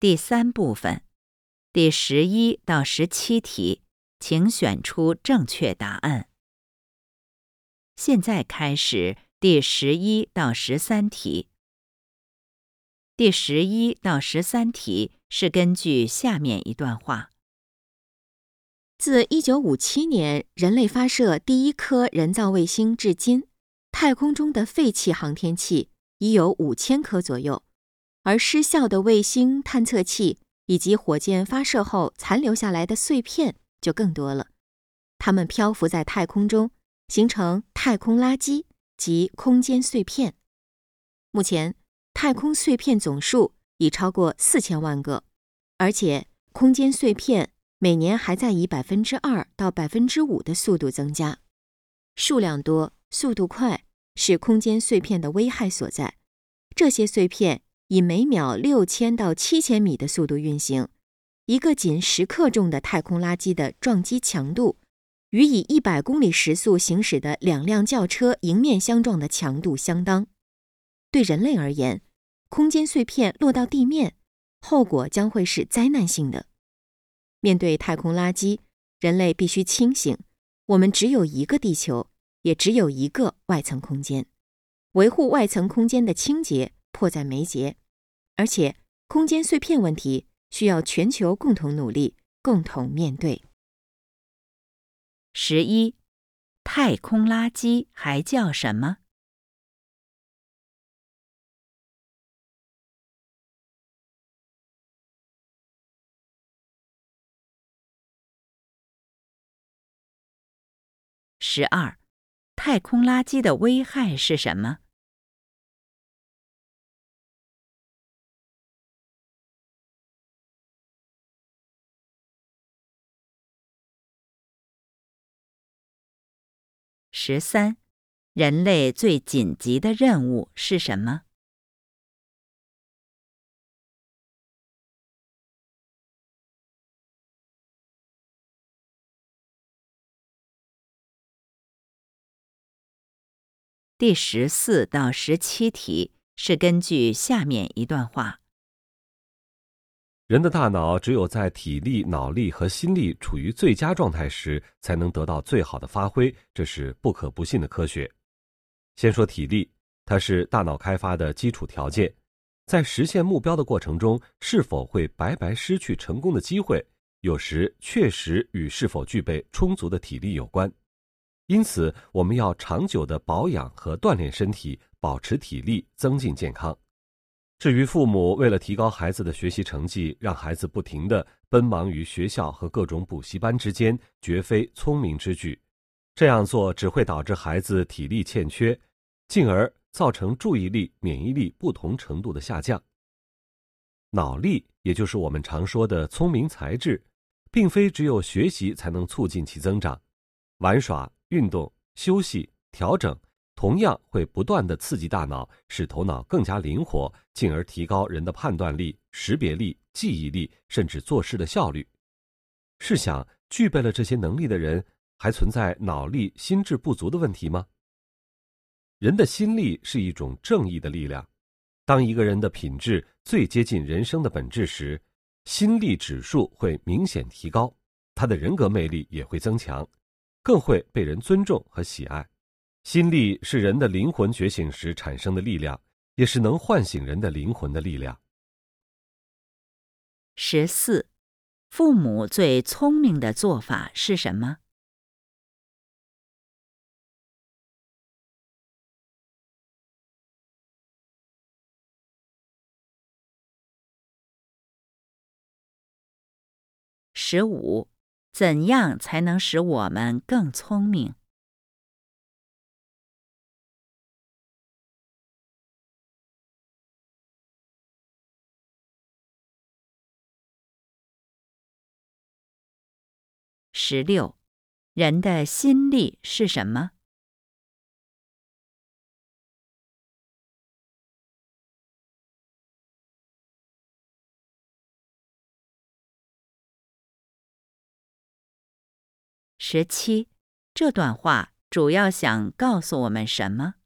第三部分，第十一到十七题，请选出正确答案。现在开始第十一到十三题。第十一到十三题是根据下面一段话：自一九五七年人类发射第一颗人造卫星至今，太空中的废弃航天器已有五千颗左右。而失效的卫星探测器以及火箭发射后残留下来的碎片就更多了，它们漂浮在太空中，形成太空垃圾及空间碎片。目前，太空碎片总数已超过四千万个，而且空间碎片每年还在以百分之二到百分之五的速度增加。数量多、速度快是空间碎片的危害所在。这些碎片。以每秒六千到七千米的速度运行，一个仅十克重的太空垃圾的撞击强度，与以一百公里时速行驶的两辆轿车迎面相撞的强度相当。对人类而言，空间碎片落到地面，后果将会是灾难性的。面对太空垃圾，人类必须清醒：我们只有一个地球，也只有一个外层空间，维护外层空间的清洁。迫在眉睫，而且空间碎片问题需要全球共同努力，共同面对。十一，太空垃圾还叫什么？十二，太空垃圾的危害是什么？十三，人类最紧急的任务是什么？第十四到十七题是根据下面一段话。人的大脑只有在体力、脑力和心力处于最佳状态时，才能得到最好的发挥，这是不可不信的科学。先说体力，它是大脑开发的基础条件，在实现目标的过程中，是否会白白失去成功的机会，有时确实与是否具备充足的体力有关。因此，我们要长久的保养和锻炼身体，保持体力，增进健康。至于父母为了提高孩子的学习成绩，让孩子不停的奔忙于学校和各种补习班之间，绝非聪明之举。这样做只会导致孩子体力欠缺，进而造成注意力、免疫力不同程度的下降。脑力，也就是我们常说的聪明才智，并非只有学习才能促进其增长，玩耍、运动、休息、调整。同样会不断的刺激大脑，使头脑更加灵活，进而提高人的判断力、识别力、记忆力，甚至做事的效率。试想，具备了这些能力的人，还存在脑力、心智不足的问题吗？人的心力是一种正义的力量。当一个人的品质最接近人生的本质时，心力指数会明显提高，他的人格魅力也会增强，更会被人尊重和喜爱。心力是人的灵魂觉醒时产生的力量，也是能唤醒人的灵魂的力量。十四，父母最聪明的做法是什么？十五，怎样才能使我们更聪明？十六，人的心力是什么？十七，这段话主要想告诉我们什么？